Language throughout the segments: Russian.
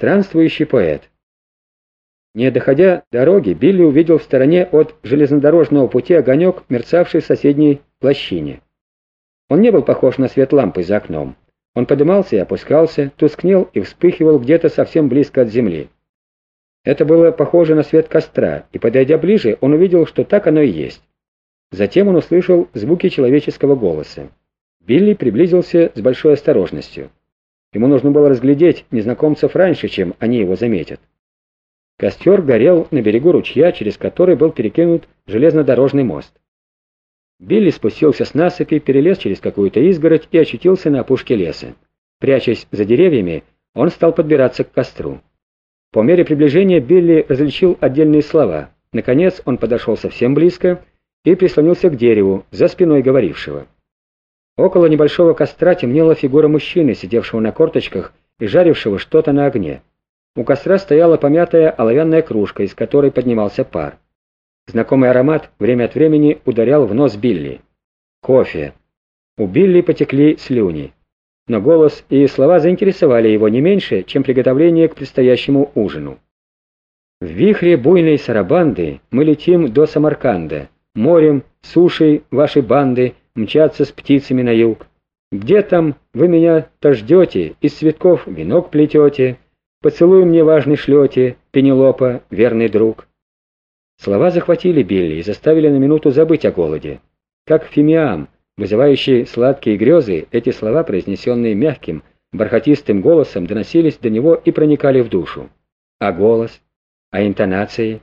Странствующий поэт. Не доходя дороги, Билли увидел в стороне от железнодорожного пути огонек, мерцавший в соседней площине. Он не был похож на свет лампы за окном. Он подымался и опускался, тускнел и вспыхивал где-то совсем близко от земли. Это было похоже на свет костра, и, подойдя ближе, он увидел, что так оно и есть. Затем он услышал звуки человеческого голоса. Билли приблизился с большой осторожностью. Ему нужно было разглядеть незнакомцев раньше, чем они его заметят. Костер горел на берегу ручья, через который был перекинут железнодорожный мост. Билли спустился с насыпи, перелез через какую-то изгородь и очутился на опушке леса. Прячась за деревьями, он стал подбираться к костру. По мере приближения Билли различил отдельные слова. Наконец он подошел совсем близко и прислонился к дереву, за спиной говорившего. Около небольшого костра темнела фигура мужчины, сидевшего на корточках и жарившего что-то на огне. У костра стояла помятая оловянная кружка, из которой поднимался пар. Знакомый аромат время от времени ударял в нос Билли. Кофе. У Билли потекли слюни. Но голос и слова заинтересовали его не меньше, чем приготовление к предстоящему ужину. В вихре буйной сарабанды мы летим до Самарканда. Морем, сушей вашей банды мчатся с птицами на юг. Где там вы меня-то ждете, из цветков венок плетете, поцелуй мне важный шлете, Пенелопа, верный друг. Слова захватили Билли и заставили на минуту забыть о голоде. Как фимиам, вызывающий сладкие грезы, эти слова, произнесенные мягким, бархатистым голосом, доносились до него и проникали в душу. А голос? А интонации?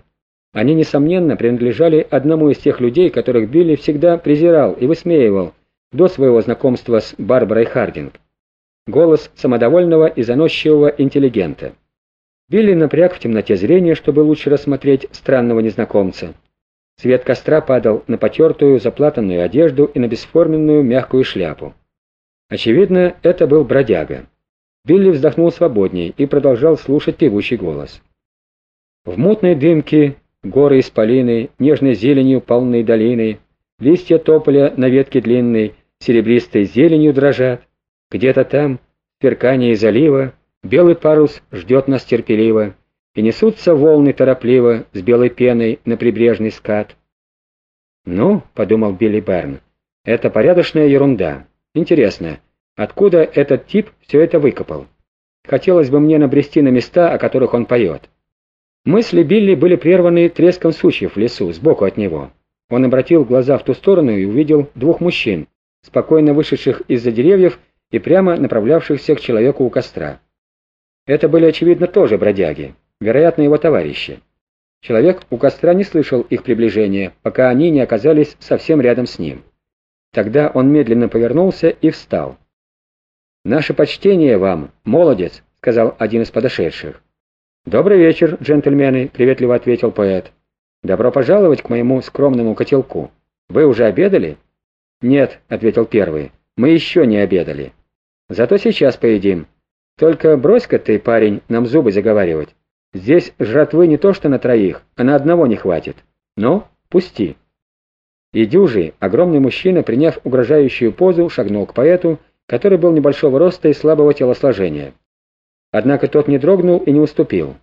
Они, несомненно, принадлежали одному из тех людей, которых Билли всегда презирал и высмеивал до своего знакомства с Барбарой Хардинг. Голос самодовольного и заносчивого интеллигента. Билли напряг в темноте зрение, чтобы лучше рассмотреть странного незнакомца. Свет костра падал на потертую, заплатанную одежду и на бесформенную мягкую шляпу. Очевидно, это был бродяга. Билли вздохнул свободней и продолжал слушать певучий голос. В мутной дымке горы исполины, нежной зеленью полной долины, листья тополя на ветке длинной, серебристой зеленью дрожат. Где-то там, в перкании залива, белый парус ждет нас терпеливо, и несутся волны торопливо с белой пеной на прибрежный скат. «Ну, — подумал Билли Берн, — это порядочная ерунда. Интересно, откуда этот тип все это выкопал? Хотелось бы мне набрести на места, о которых он поет». Мысли Билли были прерваны треском сучьев в лесу, сбоку от него. Он обратил глаза в ту сторону и увидел двух мужчин, спокойно вышедших из-за деревьев и прямо направлявшихся к человеку у костра. Это были, очевидно, тоже бродяги, вероятно, его товарищи. Человек у костра не слышал их приближения, пока они не оказались совсем рядом с ним. Тогда он медленно повернулся и встал. «Наше почтение вам, молодец», — сказал один из подошедших. «Добрый вечер, джентльмены», — приветливо ответил поэт. «Добро пожаловать к моему скромному котелку. Вы уже обедали?» «Нет», — ответил первый, — «мы еще не обедали. Зато сейчас поедим. Только брось-ка ты, парень, нам зубы заговаривать. Здесь жратвы не то что на троих, а на одного не хватит. Ну, пусти». И дюжий, огромный мужчина, приняв угрожающую позу, шагнул к поэту, который был небольшого роста и слабого телосложения. Однако тот не дрогнул и не уступил.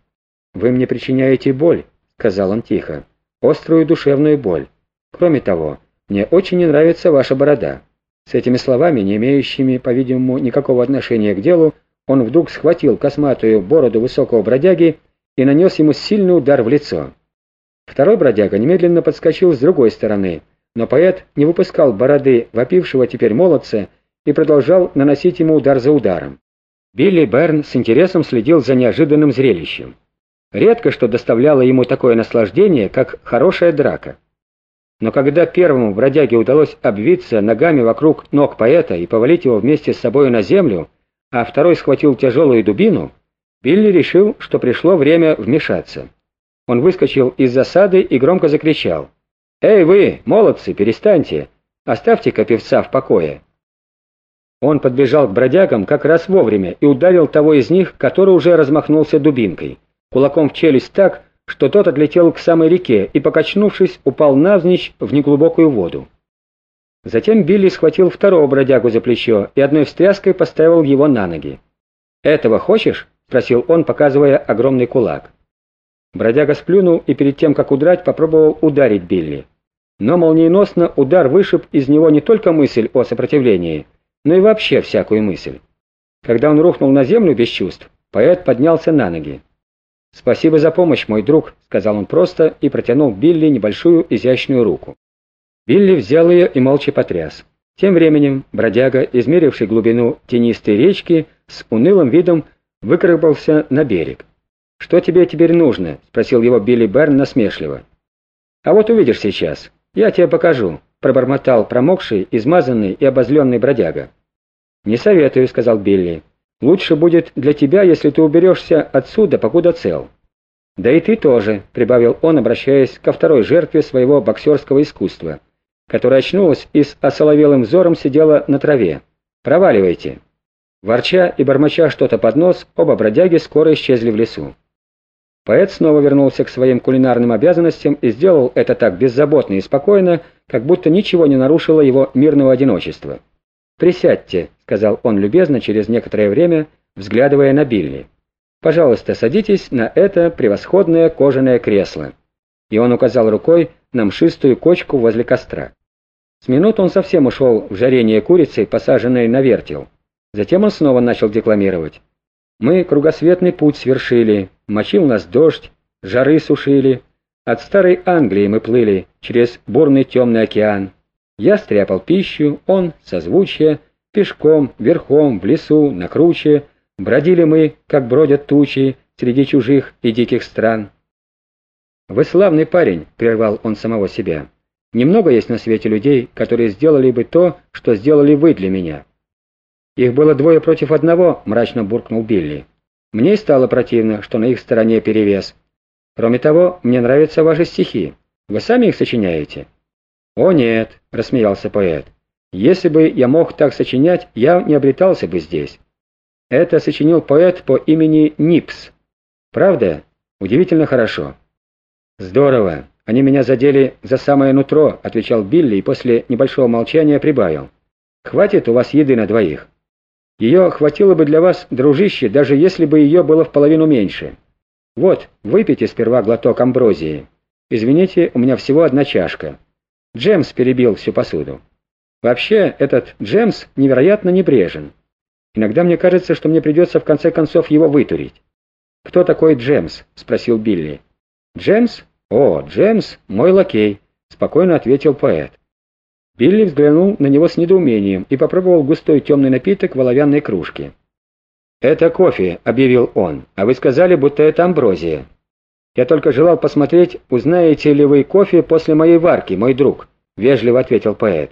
«Вы мне причиняете боль», — сказал он тихо, — «острую душевную боль. Кроме того, мне очень не нравится ваша борода». С этими словами, не имеющими, по-видимому, никакого отношения к делу, он вдруг схватил косматую бороду высокого бродяги и нанес ему сильный удар в лицо. Второй бродяга немедленно подскочил с другой стороны, но поэт не выпускал бороды вопившего теперь молодца и продолжал наносить ему удар за ударом. Билли Берн с интересом следил за неожиданным зрелищем. Редко что доставляло ему такое наслаждение, как хорошая драка. Но когда первому бродяге удалось обвиться ногами вокруг ног поэта и повалить его вместе с собой на землю, а второй схватил тяжелую дубину, Билли решил, что пришло время вмешаться. Он выскочил из засады и громко закричал. «Эй вы, молодцы, перестаньте! Оставьте-ка певца в покое!» Он подбежал к бродягам как раз вовремя и ударил того из них, который уже размахнулся дубинкой, кулаком в челюсть так, что тот отлетел к самой реке и, покачнувшись, упал навзничь в неглубокую воду. Затем Билли схватил второго бродягу за плечо и одной встряской поставил его на ноги. «Этого хочешь?» — спросил он, показывая огромный кулак. Бродяга сплюнул и перед тем, как удрать, попробовал ударить Билли. Но молниеносно удар вышиб из него не только мысль о сопротивлении, но и вообще всякую мысль. Когда он рухнул на землю без чувств, поэт поднялся на ноги. «Спасибо за помощь, мой друг», — сказал он просто и протянул Билли небольшую изящную руку. Билли взял ее и молча потряс. Тем временем бродяга, измеривший глубину тенистой речки, с унылым видом выкарабкался на берег. «Что тебе теперь нужно?» — спросил его Билли Берн насмешливо. «А вот увидишь сейчас. Я тебе покажу», — пробормотал промокший, измазанный и обозленный бродяга. «Не советую», — сказал Билли. «Лучше будет для тебя, если ты уберешься отсюда, покуда цел». «Да и ты тоже», — прибавил он, обращаясь ко второй жертве своего боксерского искусства, которая очнулась и с осоловелым взором сидела на траве. «Проваливайте». Ворча и бормоча что-то под нос, оба бродяги скоро исчезли в лесу. Поэт снова вернулся к своим кулинарным обязанностям и сделал это так беззаботно и спокойно, как будто ничего не нарушило его мирного одиночества. «Присядьте», — сказал он любезно через некоторое время, взглядывая на Билли. «Пожалуйста, садитесь на это превосходное кожаное кресло». И он указал рукой на мшистую кочку возле костра. С минут он совсем ушел в жарение курицы, посаженной на вертел. Затем он снова начал декламировать. «Мы кругосветный путь свершили, мочил нас дождь, жары сушили. От старой Англии мы плыли через бурный темный океан. Я стряпал пищу, он — созвучие, пешком, верхом, в лесу, на круче. Бродили мы, как бродят тучи, среди чужих и диких стран. «Вы славный парень», — прервал он самого себя. «Немного есть на свете людей, которые сделали бы то, что сделали вы для меня». «Их было двое против одного», — мрачно буркнул Билли. «Мне стало противно, что на их стороне перевес. Кроме того, мне нравятся ваши стихи. Вы сами их сочиняете?» «О нет», — рассмеялся поэт. «Если бы я мог так сочинять, я не обретался бы здесь». Это сочинил поэт по имени Нипс. Правда? Удивительно хорошо. «Здорово. Они меня задели за самое нутро», — отвечал Билли и после небольшого молчания прибавил. «Хватит у вас еды на двоих. Ее хватило бы для вас, дружище, даже если бы ее было в половину меньше. Вот, выпейте сперва глоток амброзии. Извините, у меня всего одна чашка». Джемс перебил всю посуду. Вообще, этот Джемс невероятно небрежен. Иногда мне кажется, что мне придется в конце концов его вытурить. «Кто такой Джемс?» — спросил Билли. «Джемс? О, Джемс, мой лакей», — спокойно ответил поэт. Билли взглянул на него с недоумением и попробовал густой темный напиток в оловянной кружке. «Это кофе», — объявил он, — «а вы сказали, будто это амброзия». «Я только желал посмотреть, узнаете ли вы кофе после моей варки, мой друг», — вежливо ответил поэт.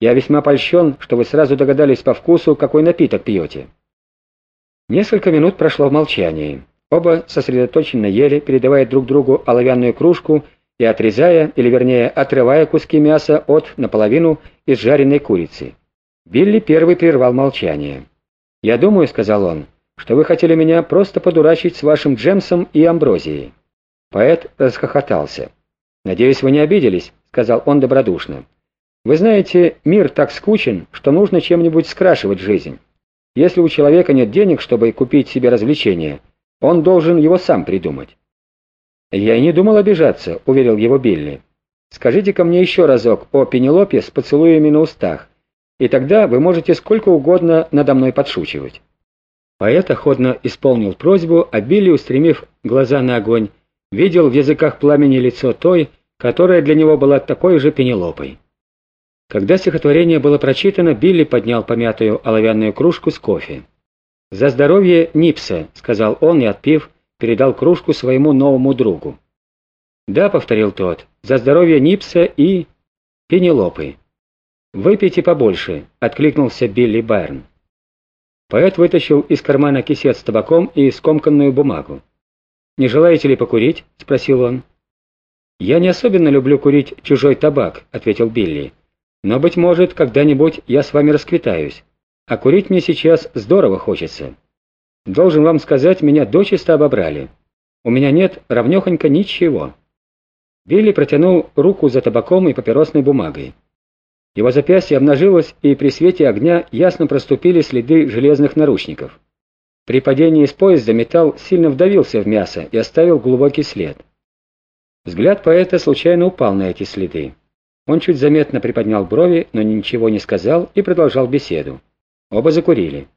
«Я весьма польщен, что вы сразу догадались по вкусу, какой напиток пьете». Несколько минут прошло в молчании. Оба сосредоточенно ели, передавая друг другу оловянную кружку и отрезая, или вернее отрывая куски мяса от наполовину изжаренной курицы. Билли первый прервал молчание. «Я думаю», — сказал он, — «что вы хотели меня просто подурачить с вашим Джемсом и Амброзией». Поэт расхохотался. «Надеюсь, вы не обиделись», — сказал он добродушно. «Вы знаете, мир так скучен, что нужно чем-нибудь скрашивать жизнь. Если у человека нет денег, чтобы купить себе развлечение, он должен его сам придумать». «Я и не думал обижаться», — уверил его Билли. «Скажите-ка мне еще разок о Пенелопе с поцелуями на устах, и тогда вы можете сколько угодно надо мной подшучивать». Поэт охотно исполнил просьбу, а Билли, устремив глаза на огонь, видел в языках пламени лицо той, которая для него была такой же Пенелопой. Когда стихотворение было прочитано, Билли поднял помятую оловянную кружку с кофе. «За здоровье Нипса», — сказал он и, отпив, передал кружку своему новому другу. «Да», — повторил тот, — «за здоровье Нипса и... Пенелопы». «Выпейте побольше», — откликнулся Билли Байрон. Поэт вытащил из кармана кисет с табаком и скомканную бумагу. «Не желаете ли покурить?» — спросил он. «Я не особенно люблю курить чужой табак», — ответил Билли. «Но, быть может, когда-нибудь я с вами расквитаюсь. А курить мне сейчас здорово хочется. Должен вам сказать, меня дочисто обобрали. У меня нет равнехонько ничего». Билли протянул руку за табаком и папиросной бумагой. Его запястье обнажилось, и при свете огня ясно проступили следы железных наручников. При падении с поезда металл сильно вдавился в мясо и оставил глубокий след. Взгляд поэта случайно упал на эти следы. Он чуть заметно приподнял брови, но ничего не сказал и продолжал беседу. Оба закурили.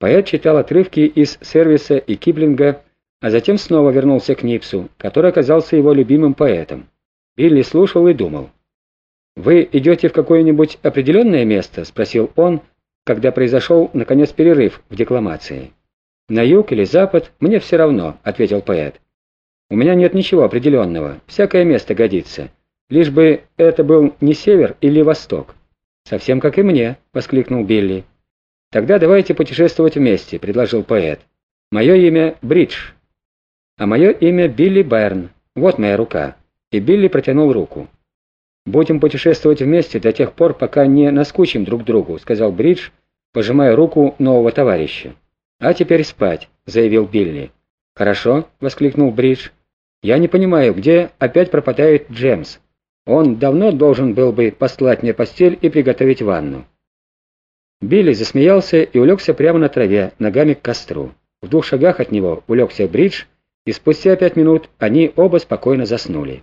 Поэт читал отрывки из сервиса и Киплинга, а затем снова вернулся к Нипсу, который оказался его любимым поэтом. Билли слушал и думал. «Вы идете в какое-нибудь определенное место?» — спросил он, когда произошел, наконец, перерыв в декламации. «На юг или запад, мне все равно», — ответил поэт. «У меня нет ничего определенного, всякое место годится, лишь бы это был не север или восток». «Совсем как и мне», — воскликнул Билли. «Тогда давайте путешествовать вместе», — предложил поэт. «Мое имя Бридж, а мое имя Билли Берн. Вот моя рука». И Билли протянул руку. «Будем путешествовать вместе до тех пор, пока не наскучим друг другу», — сказал Бридж, пожимая руку нового товарища. «А теперь спать», — заявил Билли. «Хорошо», — воскликнул Бридж. «Я не понимаю, где опять пропадает Джемс. Он давно должен был бы послать мне постель и приготовить ванну». Билли засмеялся и улегся прямо на траве, ногами к костру. В двух шагах от него улегся Бридж, и спустя пять минут они оба спокойно заснули.